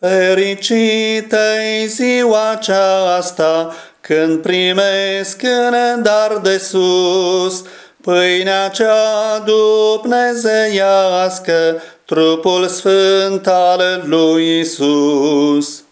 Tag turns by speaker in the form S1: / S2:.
S1: Fericită-i ziua aceasta când primesc în dar de sus pâinea cea dumnezeiască, trupul sfânt al lui Isus.